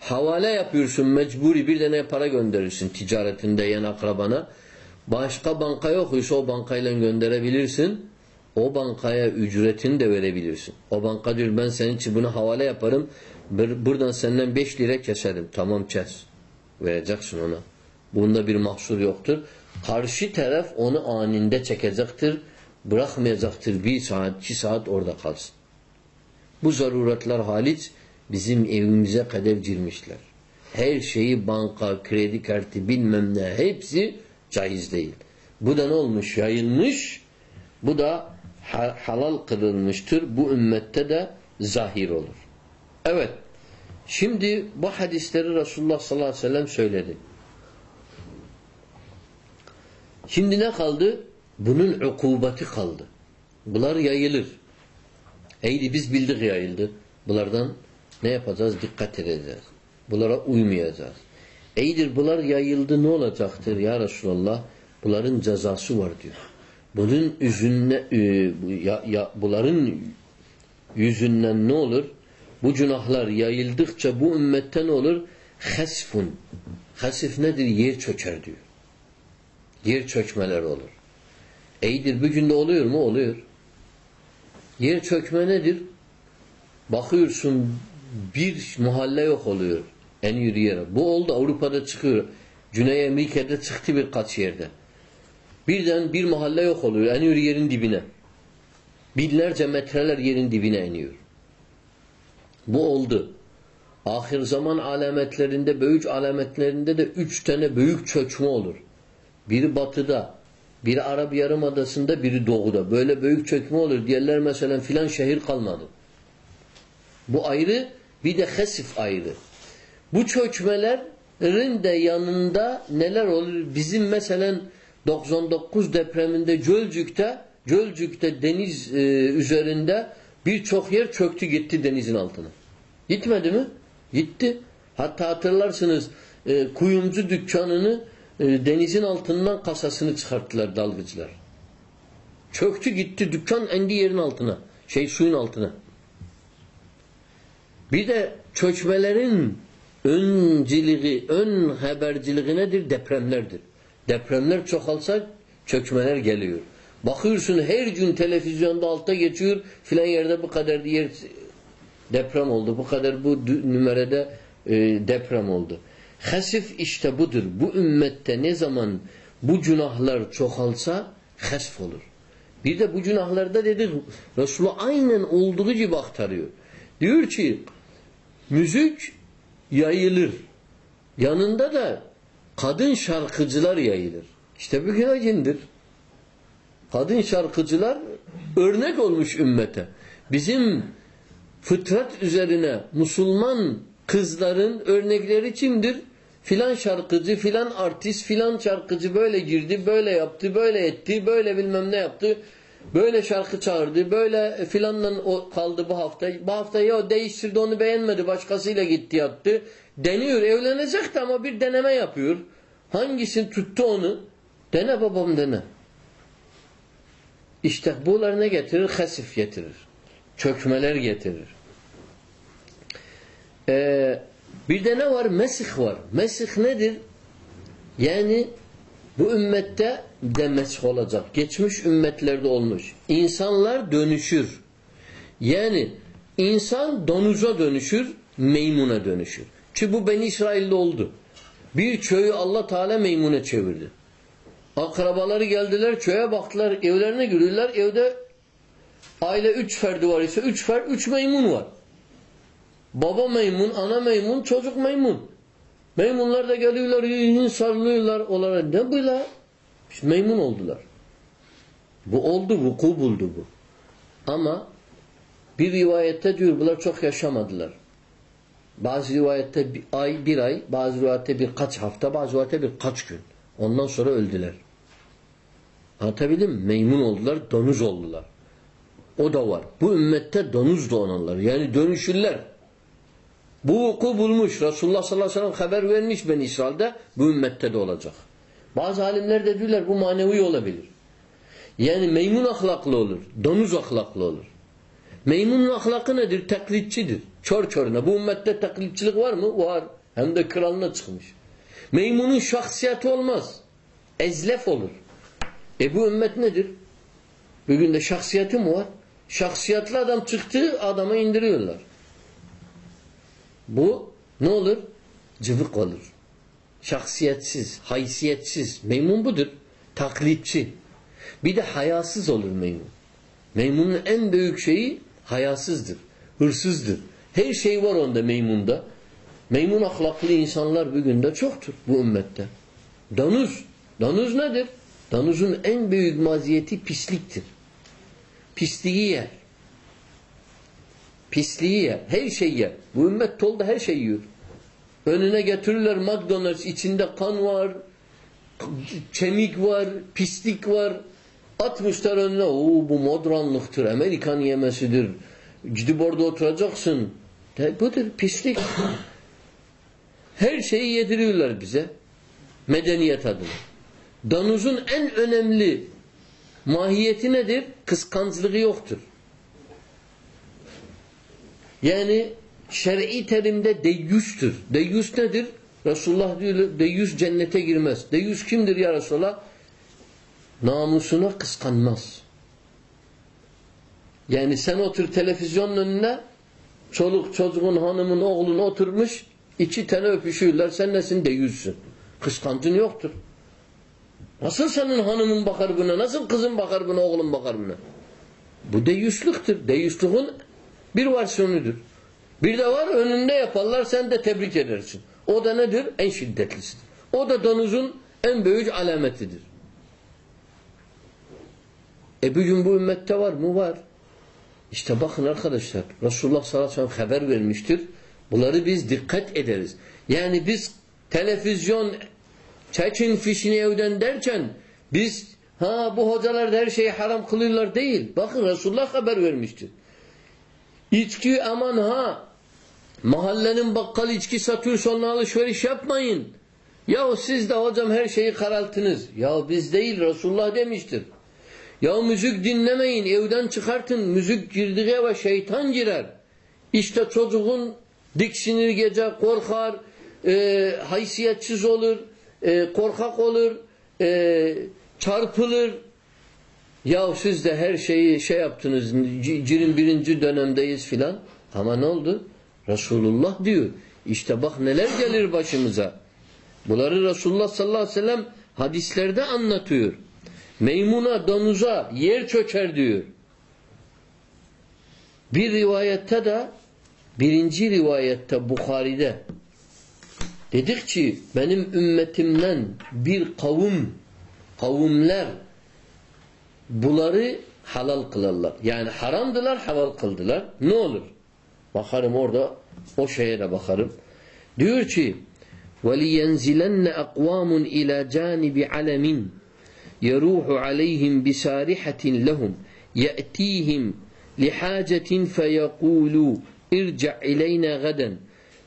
Havale yapıyorsun mecburi bir tane para gönderirsin ticaretinde yan akrabana. Başka banka yoksa o bankayla gönderebilirsin. O bankaya ücretini de verebilirsin. O banka diyor ben senin için bunu havale yaparım. Bir- Buradan senden 5 lira keserim. Tamam kes. Vereceksin ona. Bunda bir mahsur yoktur. Karşı taraf onu aninde çekecektir. Bırakmayacaktır. Bir saat, iki saat orada kalsın. Bu zaruretler haliç bizim evimize kadar girmişler. Her şeyi banka, kredi kartı bilmem ne hepsi caiz değil. Bu da ne olmuş? Yayılmış. Bu da halal kılınmıştır. Bu ümmette de zahir olur. Evet. Şimdi bu hadisleri Resulullah sallallahu aleyhi ve sellem söyledi. Şimdi ne kaldı? Bunun ukubeti kaldı. Bunlar yayılır. Eydi biz bildik yayıldı. Bunlardan ne yapacağız? Dikkat edeceğiz. Bunlara uymayacağız. Eydir bunlar yayıldı ne olacaktır ya Resulallah? Bunların cezası var diyor. Bunun yüzüne, e, ya, ya, bunların yüzünden ne olur? Bu günahlar yayıldıkça bu ümmette ne olur? Hasfun. Hasif nedir? Yer çöker diyor. Yer çökmeler olur. Eydir bugün de oluyor mu? Oluyor. Yer çökme nedir? Bakıyorsun bir mahalle yok oluyor en yürü. Bu oldu Avrupa'da çıkıyor. Güney Amerika'da çıktı birkaç yerde. Birden bir mahalle yok oluyor. En yürü yerin dibine. Binlerce metreler yerin dibine iniyor. Bu oldu. Ahir zaman alametlerinde, büyük alametlerinde de üç tane büyük çökme olur. Biri batıda, biri Arap Yarımadası'nda, biri doğuda. Böyle büyük çökme olur. Diğerler mesela filan şehir kalmadı. Bu ayrı, bir de hasif ayrı. Bu çökmelerin de yanında neler olur? Bizim mesela 99 depreminde Gölcük'te Gölcük'te deniz e, üzerinde birçok yer çöktü gitti denizin altına. Gitmedi mi? Gitti. Hatta hatırlarsınız e, kuyumcu dükkanını e, denizin altından kasasını çıkarttılar dalgıçlar. Çöktü gitti dükkan endi yerin altına. Şey suyun altına. Bir de çökmelerin önciliği, ön haberciliği nedir? Depremlerdir. Depremler çoğalsa çökmeler geliyor. Bakıyorsun her gün televizyonda altta geçiyor filan yerde bu kadar yer deprem oldu. Bu kadar bu numarada e, deprem oldu. Hasif işte budur. Bu ümmette ne zaman bu günahlar çoğalsa hasf olur. Bir de bu günahlarda dedik Resulullah aynen olduğu gibi aktarıyor. Diyor ki müzik yayılır. Yanında da kadın şarkıcılar yayılır. İşte bugün acindir. Kadın şarkıcılar örnek olmuş ümmete. Bizim fıtrat üzerine Müslüman kızların örnekleri kimdir? Filan şarkıcı, filan artist, filan şarkıcı böyle girdi, böyle yaptı, böyle etti, böyle bilmem ne yaptı. Böyle şarkı çağırdı, böyle filanla kaldı bu hafta. Bu hafta ya değiştirdi onu beğenmedi, başkasıyla gitti yattı. Deniyor, evlenecekti ama bir deneme yapıyor. Hangisini tuttu onu? Dene babam dene. İşte bunlar ne getirir? Hasif getirir. Çökmeler getirir. Ee, bir de ne var? Mesih var. Mesih nedir? Yani bu ümmette de mesih olacak. Geçmiş ümmetlerde olmuş. İnsanlar dönüşür. Yani insan donuza dönüşür, meymuna dönüşür. Ki bu Beni İsrail'de oldu. Bir köyü Allah Teala meymuna çevirdi. Akrabaları geldiler köye baktılar evlerine giriyorlar evde Aile üç ferdi var ise üç fer, üç meymun var. Baba meymun, ana meymun, çocuk meymun. Meymunlar da geliyorlar, yiyin sarılıyorlar. Onlara ne? İşte meymun oldular. Bu oldu, vuku buldu bu. Ama bir rivayette diyor bunlar çok yaşamadılar. Bazı rivayette bir ay, bir ay, bazı rivayette birkaç hafta, bazı rivayette birkaç gün. Ondan sonra öldüler. Anlatabildim mi? Meymun oldular, donuz oldular. O da var. Bu ümmette donuz doğanlar. Yani dönüşürler. Bu vuku bulmuş. Resulullah sallallahu aleyhi ve sellem haber vermiş ben İsrail'de. Bu ümmette de olacak. Bazı alimler de diyorlar bu manevi olabilir. Yani meymun ahlaklı olur. Donuz ahlaklı olur. Meymunun ahlakı nedir? Taklitçidir. Çor çoruna. Bu ümmette taklitçilik var mı? Var. Hem de kralına çıkmış. Meymunun şahsiyeti olmaz. Ezlef olur. E bu ümmet nedir? Bugün de şahsiyeti mi var? Şahsiyetli adam çıktı adamı indiriyorlar. Bu ne olur? Cıvık olur. Şahsiyetsiz, haysiyetsiz. Meymun budur. Taklitçi. Bir de hayasız olur meymun. Meymunun en büyük şeyi hayasızdır. Hırsızdır. Her şey var onda meymunda. Meymun ahlaklı insanlar bugün de çoktur bu ümmette. Danuz. Danuz nedir? Danuzun en büyük maziyeti pisliktir. Pisliği yer. Pisliği yer. Her şey yer. Bu ümmet tolda her şey yiyor. Önüne getirirler McDonald's içinde kan var, kemik var, pislik var. Atmışlar önüne. Oo bu modranlıktır. Amerikan yemesidir. Gidip orada oturacaksın. De, budur pislik. Her şeyi yediriyorlar bize. Medeniyet adına. Danuzun en önemli mahiyeti nedir? Kıskançlığı yoktur. Yani şer'i terimde deyyüstür. Deyyüs nedir? Resulullah diyor deyyüs cennete girmez. Deyyüs kimdir ya Resulullah? Namusuna kıskanmaz. Yani sen otur televizyonun önüne çoluk çocuğun hanımın oğlun oturmuş iki tane öpüşüyorlar sen nesin deyyüssün. Kıskancın yoktur. Nasıl senin hanımın bakar buna? Nasıl kızın bakar buna? Oğlun bakar buna? Bu deyyüslüktür. Deyyüslüğün bir versiyonudur. Bir de var önünde yaparlar sen de tebrik edersin. O da nedir? En şiddetlisidir. O da donuzun en büyük alametidir. E bugün bu ümmette var mı? Var. İşte bakın arkadaşlar Resulullah sallallahu aleyhi ve sellem haber vermiştir. Bunları biz dikkat ederiz. Yani biz televizyon çekin fişini evden derken biz ha bu hocalar her şeyi haram kılıyorlar değil. Bakın Resulullah haber vermiştir. İçki aman ha mahallenin bakkal içki satıyor sonra alışveriş yapmayın. Ya siz de hocam her şeyi karaltınız. Ya biz değil Resulullah demiştir. Ya müzik dinlemeyin evden çıkartın müzik girdiği eve şeytan girer. İşte çocuğun diksinir gece korkar e, haysiyetsiz olur e, korkak olur e, çarpılır ya siz de her şeyi şey yaptınız cirin birinci dönemdeyiz filan ama ne oldu? Resulullah diyor. İşte bak neler gelir başımıza. Bunları Resulullah sallallahu aleyhi ve sellem hadislerde anlatıyor. Meymuna, donuza yer çöker diyor. Bir rivayette de birinci rivayette Bukhari'de dedik ki benim ümmetimden bir kavim kavimler bunları halal kılarlar. Yani haramdılar halal kıldılar. Ne olur? Bakarım orada o şeye de bakarım. Diyor ki وَلِيَنْزِلَنَّ أَقْوَامٌ إِلَى جَانِبِ عَلَمٍ يَرُوحُ عَلَيْهِمْ بِسَارِحَةٍ لَهُمْ يَأْتِيهِمْ لِحَاجَةٍ فَيَقُولُوا ارْجَعْ إِلَيْنَا غَدًا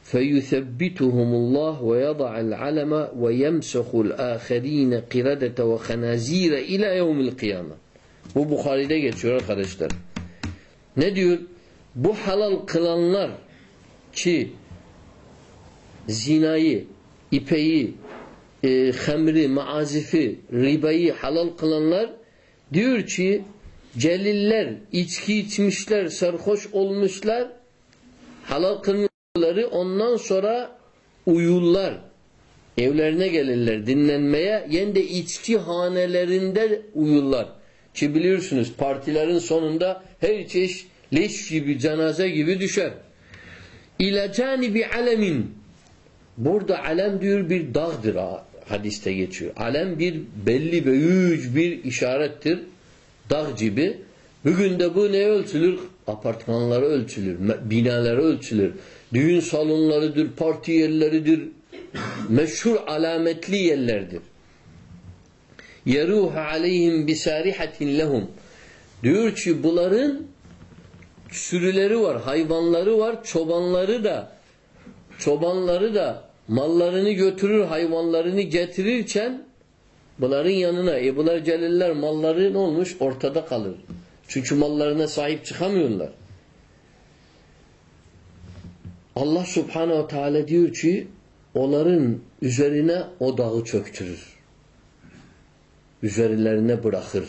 فيثبتهم الله ويضع العلم ويمسخ الآخرين قردة وخنازير إلى يوم القيامة bu Bukhari'de geçiyor arkadaşlar. Ne diyor? Bu halal kılanlar ki zinayı, ipeyi, e, hamri, maazifi, ribayı halal kılanlar diyor ki celiller içki içmişler, sarhoş olmuşlar halal kılmaları ondan sonra uyurlar. Evlerine gelirler dinlenmeye. Yen de içki hanelerinde uyurlar. Ki biliyorsunuz partilerin sonunda her çeşit leş gibi, cenaze gibi düşer. İlâ canibi alemin. Burada alem diyor bir dağdır ha- hadiste geçiyor. Alem bir belli büyük bir işarettir. Dağ gibi. Bugün de bu ne ölçülür? Apartmanları ölçülür, binaları ölçülür. Düğün salonlarıdır, parti yerleridir. Meşhur alametli yerlerdir. Yeruha aleyhim bisarihatin lehum. Diyor ki bunların sürüleri var, hayvanları var, çobanları da çobanları da mallarını götürür, hayvanlarını getirirken bunların yanına, e bunlar gelirler malları ne olmuş? Ortada kalır. Çünkü mallarına sahip çıkamıyorlar. Allah subhanehu teala diyor ki onların üzerine o dağı çöktürür. Üzerlerine bırakır.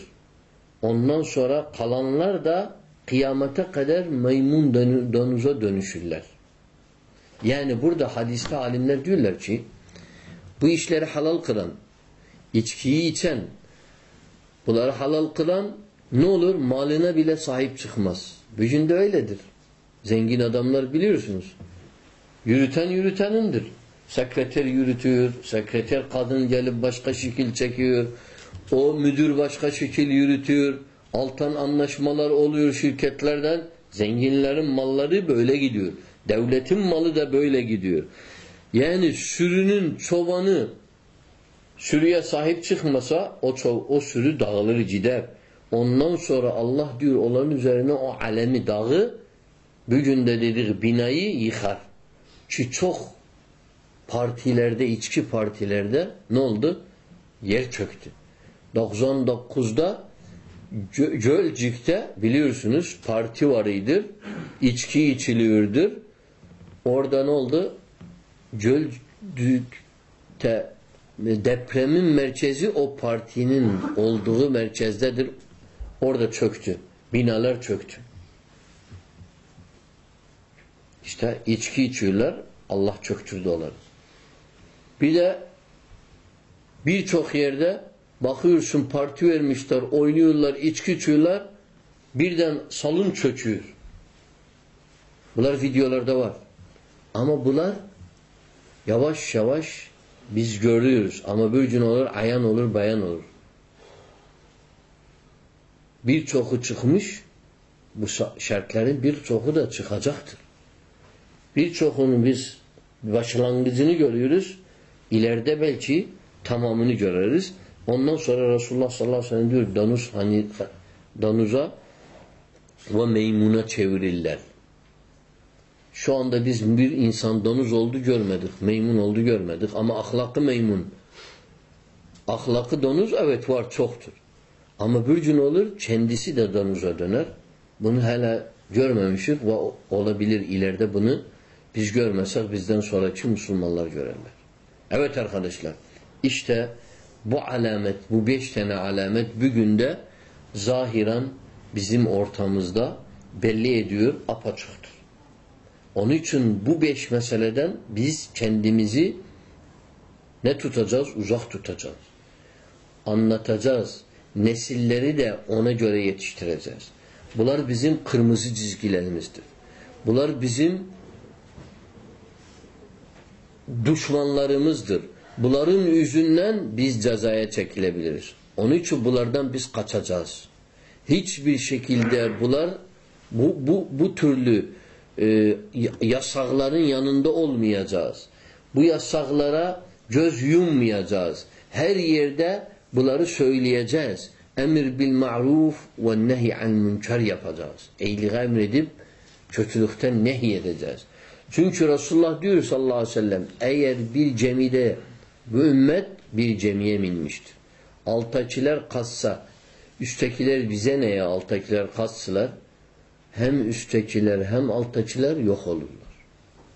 Ondan sonra kalanlar da kıyamete kadar maymun donuza dönüşürler. Yani burada hadiste alimler diyorlar ki bu işleri halal kılan, içkiyi içen, bunları halal kılan ne olur? Malına bile sahip çıkmaz. Bugün de öyledir. Zengin adamlar biliyorsunuz. Yürüten yürütenindir. Sekreter yürütüyor, sekreter kadın gelip başka şekil çekiyor. O müdür başka şekil yürütüyor. Altan anlaşmalar oluyor şirketlerden. Zenginlerin malları böyle gidiyor. Devletin malı da böyle gidiyor. Yani sürünün çobanı sürüye sahip çıkmasa o, ço- o sürü dağılır gider. Ondan sonra Allah diyor onların üzerine o alemi dağı bugün de dediği binayı yıkar. Ki çok partilerde, içki partilerde ne oldu? Yer çöktü. 99'da Gö- Gölcük'te biliyorsunuz parti var idir. İçki içiliyordur. Orada ne oldu? Gölcük'te depremin merkezi o partinin olduğu merkezdedir. Orada çöktü. Binalar çöktü. İşte içki içiyorlar. Allah çöktürdü onları. Bir de birçok yerde bakıyorsun parti vermişler, oynuyorlar, içki içiyorlar. Birden salon çöküyor. Bunlar videolarda var. Ama bunlar yavaş yavaş biz görüyoruz. Ama bir gün olur, ayan olur, bayan olur. Birçoku çıkmış, bu şartların birçoku da çıkacaktır. Birçokunu biz başlangıcını görüyoruz. İleride belki tamamını görürüz. Ondan sonra Resulullah sallallahu aleyhi ve sellem diyor danuz hani danuza ve meymuna çevirirler. Şu anda biz bir insan danuz oldu görmedik. Meymun oldu görmedik. Ama ahlakı meymun. Ahlakı danuz evet var çoktur. Ama bir gün olur kendisi de danuza döner. Bunu hala görmemişiz ve olabilir ileride bunu biz görmesek bizden sonraki Müslümanlar görürler. Evet arkadaşlar işte bu alamet bu beş tane alamet bugün de zahiren bizim ortamızda belli ediyor apaçıktır. Onun için bu beş meseleden biz kendimizi ne tutacağız? Uzak tutacağız. Anlatacağız. Nesilleri de ona göre yetiştireceğiz. Bunlar bizim kırmızı çizgilerimizdir. Bunlar bizim düşmanlarımızdır. Bunların yüzünden biz cezaya çekilebiliriz. Onun için bunlardan biz kaçacağız. Hiçbir şekilde bunlar bu, bu, bu türlü e, yasakların yanında olmayacağız. Bu yasaklara göz yummayacağız. Her yerde bunları söyleyeceğiz. Emir bil ma'ruf ve nehy an münker yapacağız. İyiliği emredip kötülükten nehy edeceğiz. Çünkü Resulullah diyor sallallahu aleyhi ve sellem eğer bir cemide bu ümmet bir cemiye minmiştir. Alttakiler kassa üsttekiler bize neye alttakiler kassılar hem üsttekiler hem alttakiler yok olurlar.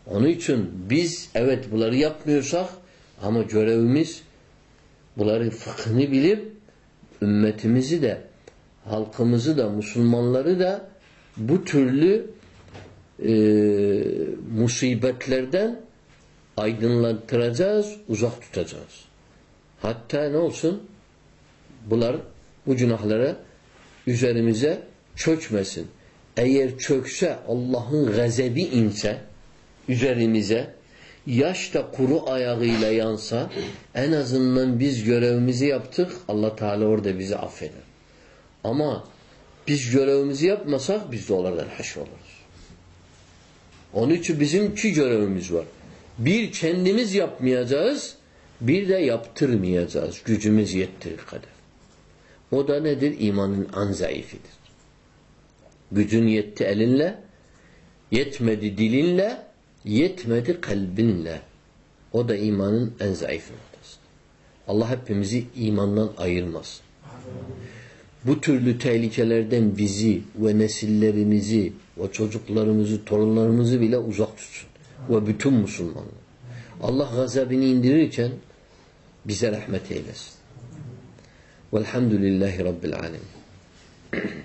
Onun için biz evet bunları yapmıyorsak ama görevimiz bunları fıkhını bilip ümmetimizi de halkımızı da Müslümanları da bu türlü e, musibetlerden aydınlatacağız, uzak tutacağız. Hatta ne olsun? Bunlar bu günahlara üzerimize çökmesin. Eğer çökse Allah'ın gazebi inse üzerimize yaş da kuru ayağıyla yansa en azından biz görevimizi yaptık. Allah Teala orada bizi affeder. Ama biz görevimizi yapmasak biz de onlardan haşr oluruz. Onun için bizim iki görevimiz var. Bir kendimiz yapmayacağız, bir de yaptırmayacağız gücümüz yettiği kadar. O da nedir? İmanın en zayıfidir. Gücün yetti elinle, yetmedi dilinle, yetmedi kalbinle. O da imanın en zayıf noktası. Allah hepimizi imandan ayırmaz. Bu türlü tehlikelerden bizi ve nesillerimizi ve çocuklarımızı, torunlarımızı bile uzak tutsun ve bütün Müslümanlar. Allah gazabını indirirken bize rahmet eylesin. Velhamdülillahi Rabbil Alemin. <clears throat>